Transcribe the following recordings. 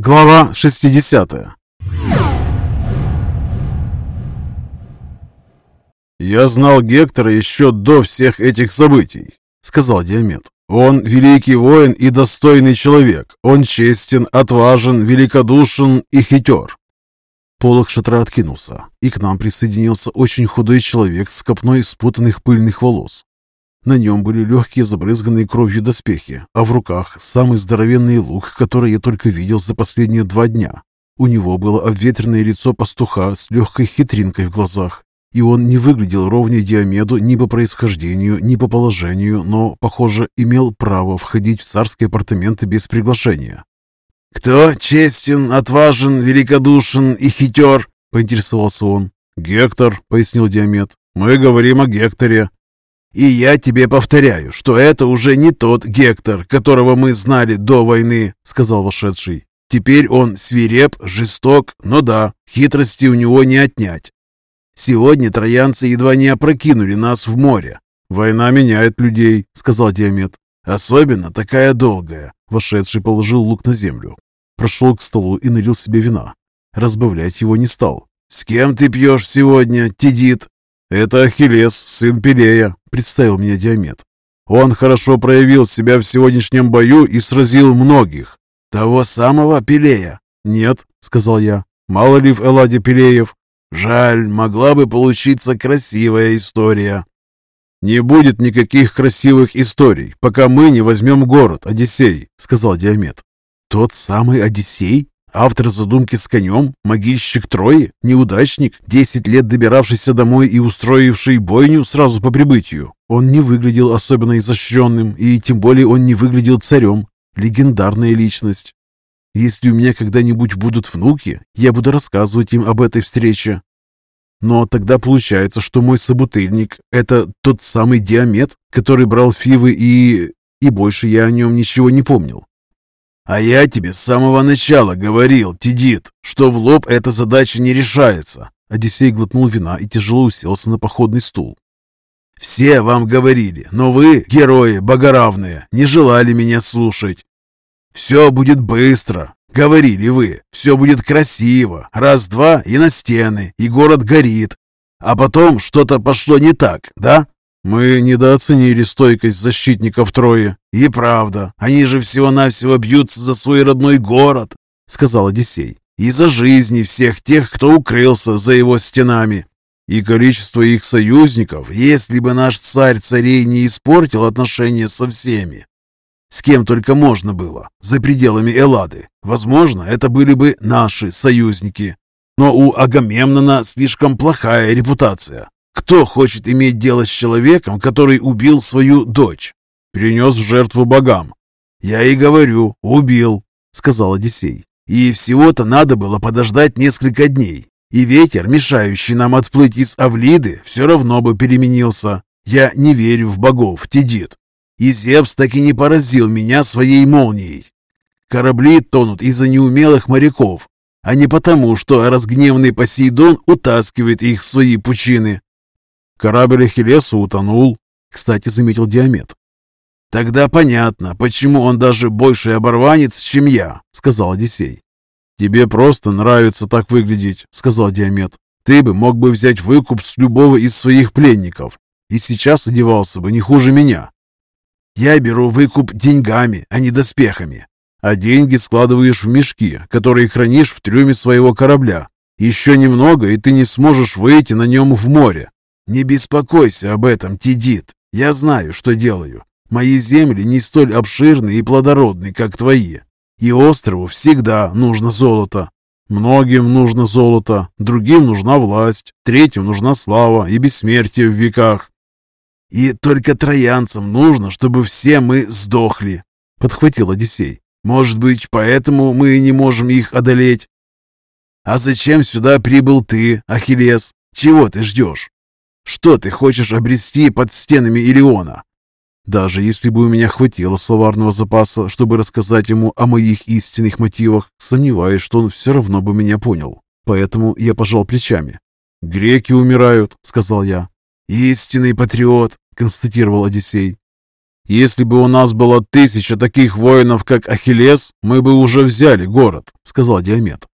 Глава 60 «Я знал Гектора еще до всех этих событий», — сказал Диамет. «Он великий воин и достойный человек. Он честен, отважен, великодушен и хитер». Полок шатра откинулся, и к нам присоединился очень худой человек с копной спутанных пыльных волос. На нем были легкие забрызганные кровью доспехи, а в руках самый здоровенный лук, который я только видел за последние два дня. У него было обветренное лицо пастуха с легкой хитринкой в глазах и он не выглядел ровнее Диомеду ни по происхождению, ни по положению, но, похоже, имел право входить в царские апартаменты без приглашения. «Кто честен, отважен, великодушен и хитер?» — поинтересовался он. «Гектор», — пояснил Диомед. «Мы говорим о Гекторе». «И я тебе повторяю, что это уже не тот Гектор, которого мы знали до войны», — сказал вошедший. «Теперь он свиреп, жесток, но да, хитрости у него не отнять. Сегодня троянцы едва не опрокинули нас в море. «Война меняет людей», — сказал Диамет. «Особенно такая долгая». Вошедший положил лук на землю. Прошел к столу и налил себе вина. Разбавлять его не стал. «С кем ты пьешь сегодня, Тидит?» «Это Ахиллес, сын Пелея», — представил меня Диамет. «Он хорошо проявил себя в сегодняшнем бою и сразил многих». «Того самого Пелея?» «Нет», — сказал я. «Мало ли в Элладе Пелеев». Жаль, могла бы получиться красивая история. «Не будет никаких красивых историй, пока мы не возьмем город, Одиссей», — сказал Диамет. «Тот самый Одиссей? Автор задумки с конем? Могильщик Трои? Неудачник, десять лет добиравшийся домой и устроивший бойню сразу по прибытию? Он не выглядел особенно изощренным, и тем более он не выглядел царем. Легендарная личность. Если у меня когда-нибудь будут внуки, я буду рассказывать им об этой встрече. Но тогда получается, что мой собутыльник – это тот самый Диамет, который брал Фивы и... и больше я о нем ничего не помнил. А я тебе с самого начала говорил, Тидит, что в лоб эта задача не решается. Одиссей глотнул вина и тяжело уселся на походный стул. Все вам говорили, но вы, герои богоравные, не желали меня слушать. «Все будет быстро», — говорили вы. «Все будет красиво. Раз-два и на стены, и город горит. А потом что-то пошло не так, да?» «Мы недооценили стойкость защитников Трои». «И правда, они же всего-навсего бьются за свой родной город», — сказал Одиссей. «И за жизни всех тех, кто укрылся за его стенами. И количество их союзников, если бы наш царь царей не испортил отношения со всеми, с кем только можно было, за пределами Эллады. Возможно, это были бы наши союзники. Но у Агамемнона слишком плохая репутация. Кто хочет иметь дело с человеком, который убил свою дочь? Принес в жертву богам. Я и говорю, убил, сказал Одиссей. И всего-то надо было подождать несколько дней. И ветер, мешающий нам отплыть из Авлиды, все равно бы переменился. Я не верю в богов, Тедит. И Зевс так и не поразил меня своей молнией. Корабли тонут из-за неумелых моряков, а не потому, что разгневанный Посейдон утаскивает их в свои пучины. Корабль Ахиллеса утонул, кстати, заметил Диамет. «Тогда понятно, почему он даже больше оборванец, чем я», — сказал Одиссей. «Тебе просто нравится так выглядеть», — сказал Диамет. «Ты бы мог бы взять выкуп с любого из своих пленников, и сейчас одевался бы не хуже меня. Я беру выкуп деньгами, а не доспехами. А деньги складываешь в мешки, которые хранишь в трюме своего корабля. Еще немного, и ты не сможешь выйти на нем в море. Не беспокойся об этом, Тидит. Я знаю, что делаю. Мои земли не столь обширны и плодородны, как твои. И острову всегда нужно золото. Многим нужно золото, другим нужна власть, третьим нужна слава и бессмертие в веках. «И только троянцам нужно, чтобы все мы сдохли», — подхватил Одиссей. «Может быть, поэтому мы не можем их одолеть?» «А зачем сюда прибыл ты, Ахиллес? Чего ты ждешь? Что ты хочешь обрести под стенами Илиона?» Даже если бы у меня хватило словарного запаса, чтобы рассказать ему о моих истинных мотивах, сомневаюсь, что он все равно бы меня понял. Поэтому я пожал плечами. «Греки умирают», — сказал я. «Истинный патриот», — констатировал Одиссей. Если бы у нас было тысяча таких воинов, как Ахиллес, мы бы уже взяли город», — сказал Диамет.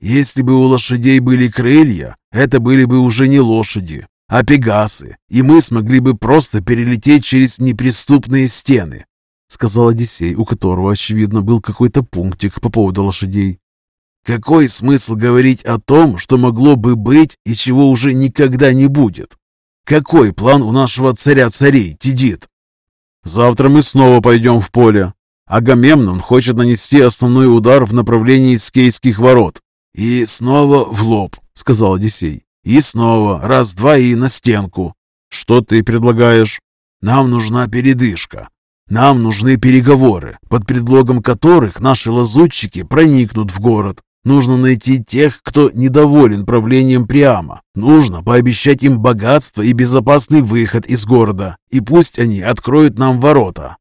«Если бы у лошадей были крылья, это были бы уже не лошади, а пегасы, и мы смогли бы просто перелететь через неприступные стены», — сказал Одиссей, у которого, очевидно, был какой-то пунктик по поводу лошадей. «Какой смысл говорить о том, что могло бы быть и чего уже никогда не будет? Какой план у нашего царя-царей, Тидит?» Завтра мы снова пойдем в поле. Агамемнон хочет нанести основной удар в направлении Скейских ворот. И снова в лоб, сказал Одиссей. И снова, раз-два и на стенку. Что ты предлагаешь? Нам нужна передышка. Нам нужны переговоры, под предлогом которых наши лазутчики проникнут в город. Нужно найти тех, кто недоволен правлением Приама. Нужно пообещать им богатство и безопасный выход из города. И пусть они откроют нам ворота.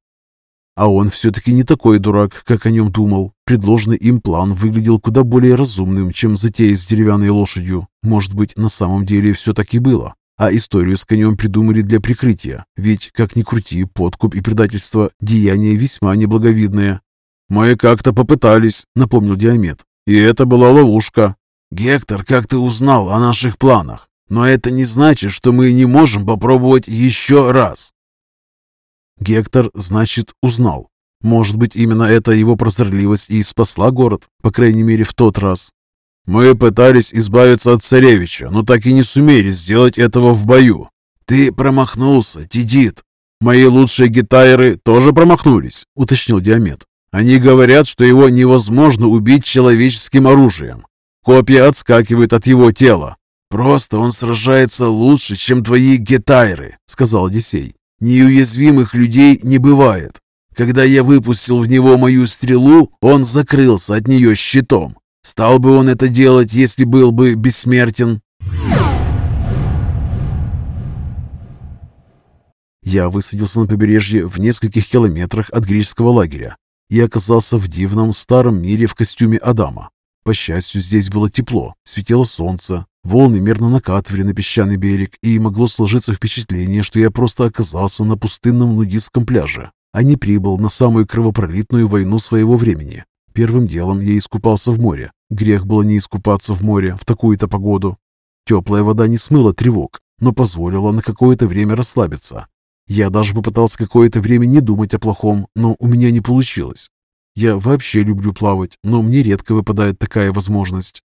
А он все-таки не такой дурак, как о нем думал. Предложенный им план выглядел куда более разумным, чем затея с деревянной лошадью. Может быть, на самом деле все так и было. А историю с конем придумали для прикрытия. Ведь, как ни крути, подкуп и предательство – деяния весьма неблаговидные. «Мы как-то попытались», — напомнил Диамет. И это была ловушка. Гектор как-то узнал о наших планах, но это не значит, что мы не можем попробовать еще раз. Гектор, значит, узнал. Может быть, именно эта его прозорливость и спасла город, по крайней мере, в тот раз. Мы пытались избавиться от царевича, но так и не сумели сделать этого в бою. Ты промахнулся, Тидит. Мои лучшие гитайры тоже промахнулись, уточнил Диамет. Они говорят, что его невозможно убить человеческим оружием. Копья отскакивают от его тела. «Просто он сражается лучше, чем твои гетайры», — сказал Одиссей. «Неуязвимых людей не бывает. Когда я выпустил в него мою стрелу, он закрылся от нее щитом. Стал бы он это делать, если был бы бессмертен?» Я высадился на побережье в нескольких километрах от греческого лагеря и оказался в дивном старом мире в костюме Адама. По счастью, здесь было тепло, светило солнце, волны мерно накатывали на песчаный берег, и могло сложиться впечатление, что я просто оказался на пустынном нудистском пляже, а не прибыл на самую кровопролитную войну своего времени. Первым делом я искупался в море. Грех было не искупаться в море в такую-то погоду. Теплая вода не смыла тревог, но позволила на какое-то время расслабиться, я даже попытался какое-то время не думать о плохом, но у меня не получилось. Я вообще люблю плавать, но мне редко выпадает такая возможность.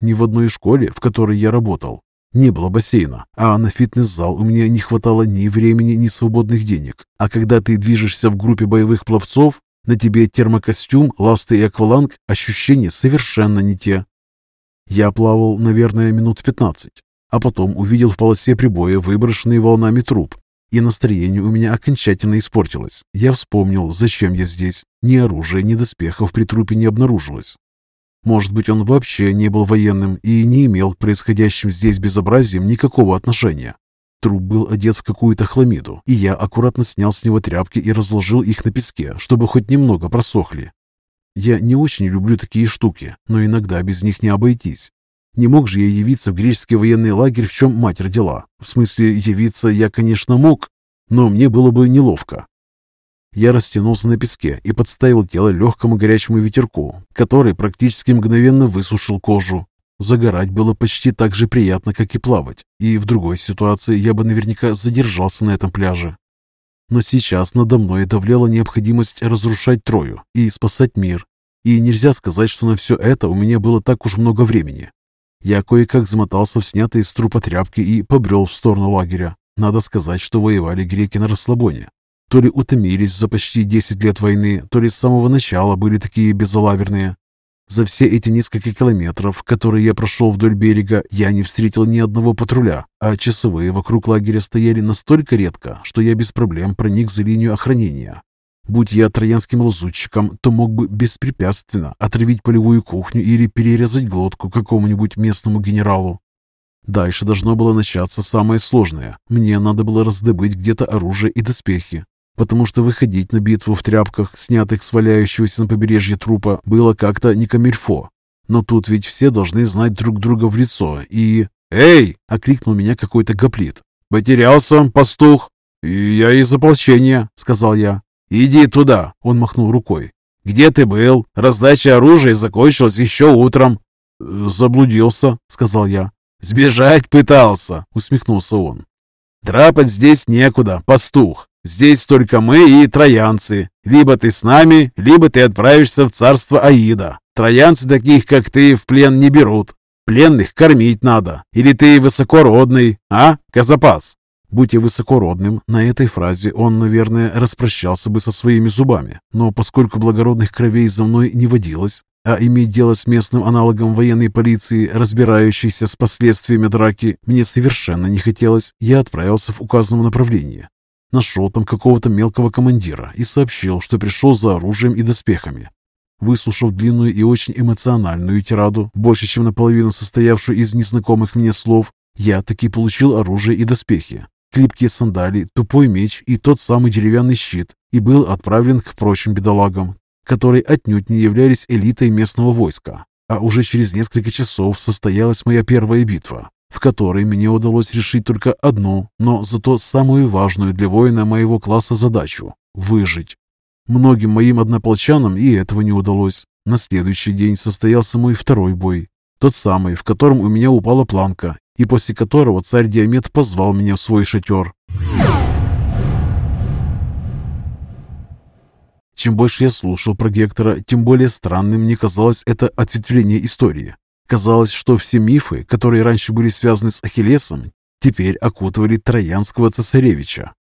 Ни в одной школе, в которой я работал, не было бассейна, а на фитнес-зал у меня не хватало ни времени, ни свободных денег. А когда ты движешься в группе боевых пловцов, на тебе термокостюм, ласты и акваланг, ощущения совершенно не те. Я плавал, наверное, минут 15, а потом увидел в полосе прибоя выброшенный волнами труп и настроение у меня окончательно испортилось. Я вспомнил, зачем я здесь. Ни оружия, ни доспехов при трупе не обнаружилось. Может быть, он вообще не был военным и не имел к происходящим здесь безобразиям никакого отношения. Труп был одет в какую-то хламиду, и я аккуратно снял с него тряпки и разложил их на песке, чтобы хоть немного просохли. Я не очень люблю такие штуки, но иногда без них не обойтись. Не мог же я явиться в греческий военный лагерь, в чем мать родила. В смысле, явиться я, конечно, мог, но мне было бы неловко. Я растянулся на песке и подставил тело легкому горячему ветерку, который практически мгновенно высушил кожу. Загорать было почти так же приятно, как и плавать, и в другой ситуации я бы наверняка задержался на этом пляже. Но сейчас надо мной давляла необходимость разрушать Трою и спасать мир, и нельзя сказать, что на все это у меня было так уж много времени. Я кое-как замотался в снятые с трупа тряпки и побрел в сторону лагеря. Надо сказать, что воевали греки на расслабоне. То ли утомились за почти 10 лет войны, то ли с самого начала были такие безалаверные. За все эти несколько километров, которые я прошел вдоль берега, я не встретил ни одного патруля, а часовые вокруг лагеря стояли настолько редко, что я без проблем проник за линию охранения. Будь я троянским лазутчиком, то мог бы беспрепятственно отравить полевую кухню или перерезать глотку какому-нибудь местному генералу. Дальше должно было начаться самое сложное. Мне надо было раздобыть где-то оружие и доспехи, потому что выходить на битву в тряпках, снятых с валяющегося на побережье трупа, было как-то не камильфо. Но тут ведь все должны знать друг друга в лицо, и... «Эй!» — окликнул меня какой-то гоплит. «Потерялся, пастух!» «Я из ополчения», — сказал я. «Иди туда!» – он махнул рукой. «Где ты был? Раздача оружия закончилась еще утром». «Заблудился», – сказал я. «Сбежать пытался», – усмехнулся он. «Драпать здесь некуда, пастух. Здесь только мы и троянцы. Либо ты с нами, либо ты отправишься в царство Аида. Троянцы таких, как ты, в плен не берут. Пленных кормить надо. Или ты высокородный, а, Казапас?» Будь я высокородным, на этой фразе он, наверное, распрощался бы со своими зубами. Но поскольку благородных кровей за мной не водилось, а иметь дело с местным аналогом военной полиции, разбирающейся с последствиями драки, мне совершенно не хотелось, я отправился в указанном направлении. Нашел там какого-то мелкого командира и сообщил, что пришел за оружием и доспехами. Выслушав длинную и очень эмоциональную тираду, больше чем наполовину состоявшую из незнакомых мне слов, я таки получил оружие и доспехи, клипкие сандали, тупой меч и тот самый деревянный щит и был отправлен к прочим бедолагам, которые отнюдь не являлись элитой местного войска. А уже через несколько часов состоялась моя первая битва, в которой мне удалось решить только одну, но зато самую важную для воина моего класса задачу – выжить. Многим моим однополчанам и этого не удалось. На следующий день состоялся мой второй бой, тот самый, в котором у меня упала планка, и после которого царь Диамет позвал меня в свой шатер. Чем больше я слушал про Гектора, тем более странным мне казалось это ответвление истории. Казалось, что все мифы, которые раньше были связаны с Ахиллесом, теперь окутывали Троянского цесаревича.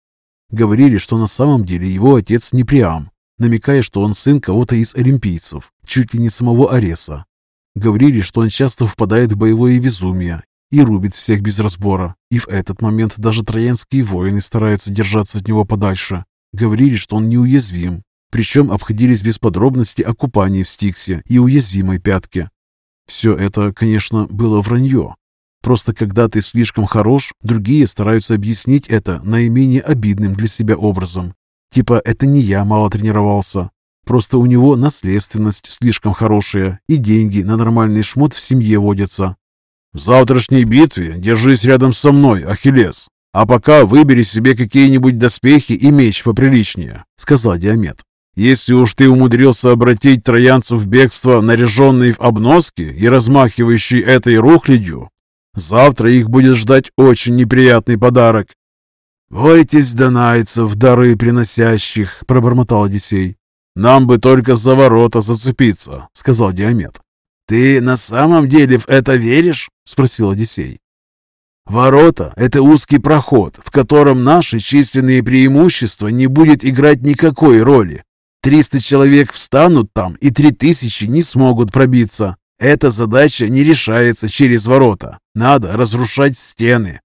Говорили, что на самом деле его отец не Приам, намекая, что он сын кого-то из олимпийцев, чуть ли не самого Ареса. Говорили, что он часто впадает в боевое безумие и рубит всех без разбора. И в этот момент даже троянские воины стараются держаться от него подальше. Говорили, что он неуязвим, причем обходились без подробностей о купании в Стиксе и уязвимой пятке. Все это, конечно, было вранье. Просто когда ты слишком хорош, другие стараются объяснить это наименее обидным для себя образом. Типа, это не я мало тренировался. Просто у него наследственность слишком хорошая, и деньги на нормальный шмот в семье водятся. В завтрашней битве держись рядом со мной, Ахиллес. А пока выбери себе какие-нибудь доспехи и меч поприличнее», — сказал Диамет. «Если уж ты умудрился обратить троянцев в бегство, наряженные в обноски и размахивающие этой рухлядью, завтра их будет ждать очень неприятный подарок». «Бойтесь донайцев, дары приносящих», — пробормотал Одиссей. «Нам бы только за ворота зацепиться», — сказал Диамет. «Ты на самом деле в это веришь?» — спросил Одиссей. «Ворота — это узкий проход, в котором наши численные преимущества не будет играть никакой роли. Триста человек встанут там, и три тысячи не смогут пробиться. Эта задача не решается через ворота. Надо разрушать стены».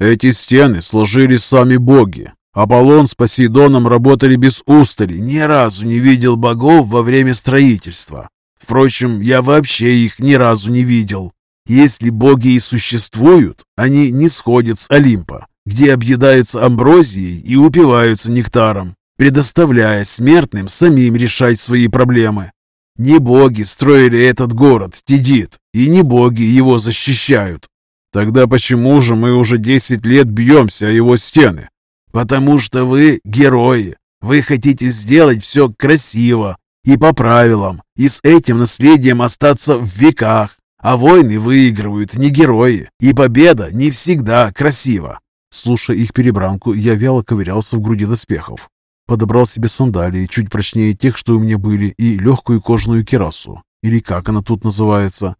«Эти стены сложили сами боги. Аполлон с Посейдоном работали без устали. Ни разу не видел богов во время строительства. Впрочем, я вообще их ни разу не видел. Если боги и существуют, они не сходят с Олимпа, где объедаются амброзией и упиваются нектаром, предоставляя смертным самим решать свои проблемы. Не боги строили этот город, Тидит, и не боги его защищают. Тогда почему же мы уже 10 лет бьемся о его стены? Потому что вы герои. Вы хотите сделать все красиво, и по правилам, и с этим наследием остаться в веках. А войны выигрывают не герои, и победа не всегда красива. Слушая их перебранку, я вяло ковырялся в груди доспехов. Подобрал себе сандалии, чуть прочнее тех, что у меня были, и легкую кожаную керасу, или как она тут называется.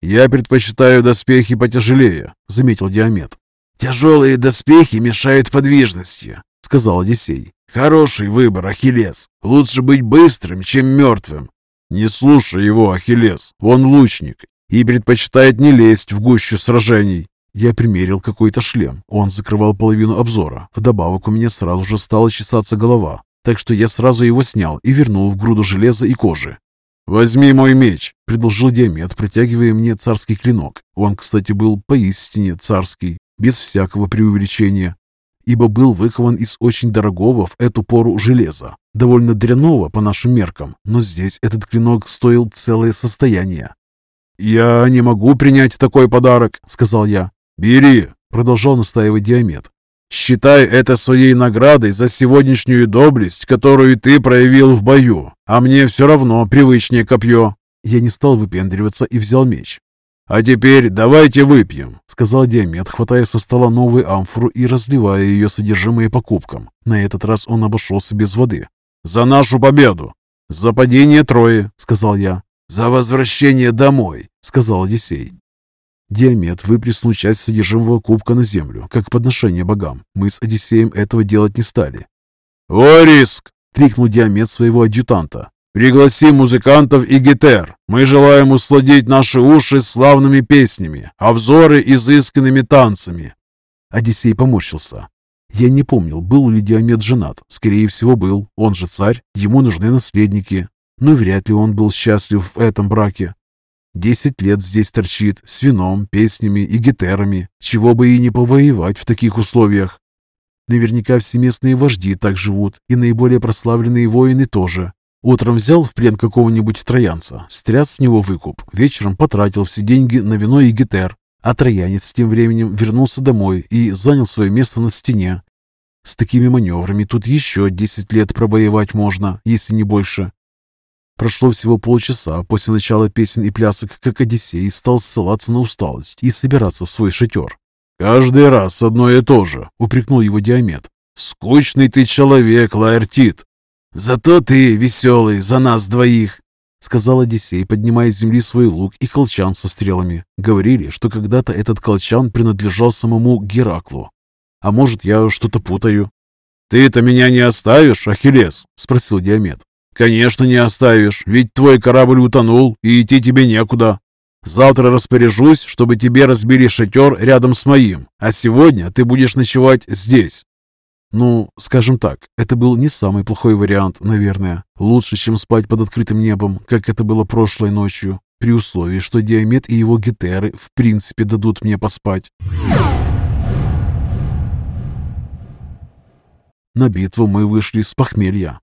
«Я предпочитаю доспехи потяжелее», — заметил Диамет. «Тяжелые доспехи мешают подвижности», — сказал Одиссей. Хороший выбор, Ахиллес. Лучше быть быстрым, чем мертвым. Не слушай его, Ахиллес. Он лучник и предпочитает не лезть в гущу сражений. Я примерил какой-то шлем. Он закрывал половину обзора. Вдобавок у меня сразу же стала чесаться голова. Так что я сразу его снял и вернул в груду железа и кожи. «Возьми мой меч», — предложил Диамет, протягивая мне царский клинок. Он, кстати, был поистине царский, без всякого преувеличения ибо был выкован из очень дорогого в эту пору железа, довольно дряного по нашим меркам, но здесь этот клинок стоил целое состояние. «Я не могу принять такой подарок», — сказал я. «Бери», — продолжал настаивать Диамет. Считай это своей наградой за сегодняшнюю доблесть, которую ты проявил в бою. А мне все равно привычнее копье». Я не стал выпендриваться и взял меч. «А теперь давайте выпьем», — сказал Диамет, хватая со стола новую амфору и разливая ее содержимое по кубкам. На этот раз он обошелся без воды. «За нашу победу!» «За падение Трои», — сказал я. «За возвращение домой», — сказал Одиссей. Диамет выплеснул часть содержимого кубка на землю, как подношение богам. Мы с Одиссеем этого делать не стали. «О, риск!» — крикнул Диамет своего адъютанта. «Пригласи музыкантов и гитер. Мы желаем усладить наши уши славными песнями, а взоры изысканными танцами». Одиссей поморщился. Я не помнил, был ли Диамет женат. Скорее всего, был. Он же царь, ему нужны наследники. Но вряд ли он был счастлив в этом браке. Десять лет здесь торчит, с вином, песнями и гитарами. Чего бы и не повоевать в таких условиях. Наверняка все местные вожди так живут, и наиболее прославленные воины тоже. Утром взял в плен какого-нибудь троянца, стряс с него выкуп, вечером потратил все деньги на вино и гитер, а троянец тем временем вернулся домой и занял свое место на стене. С такими маневрами тут еще 10 лет пробоевать можно, если не больше. Прошло всего полчаса после начала песен и плясок, как Одиссей стал ссылаться на усталость и собираться в свой шатер. «Каждый раз одно и то же», — упрекнул его Диамет. «Скучный ты человек, Лаэртит». «Зато ты веселый за нас двоих», — сказал Одиссей, поднимая с земли свой лук и колчан со стрелами. Говорили, что когда-то этот колчан принадлежал самому Гераклу. А может, я что-то путаю? «Ты-то меня не оставишь, Ахиллес?» — спросил Диамет. «Конечно не оставишь, ведь твой корабль утонул, и идти тебе некуда. Завтра распоряжусь, чтобы тебе разбили шатер рядом с моим, а сегодня ты будешь ночевать здесь». Ну, скажем так, это был не самый плохой вариант, наверное. Лучше, чем спать под открытым небом, как это было прошлой ночью, при условии, что Диамет и его гетеры в принципе дадут мне поспать. На битву мы вышли с похмелья.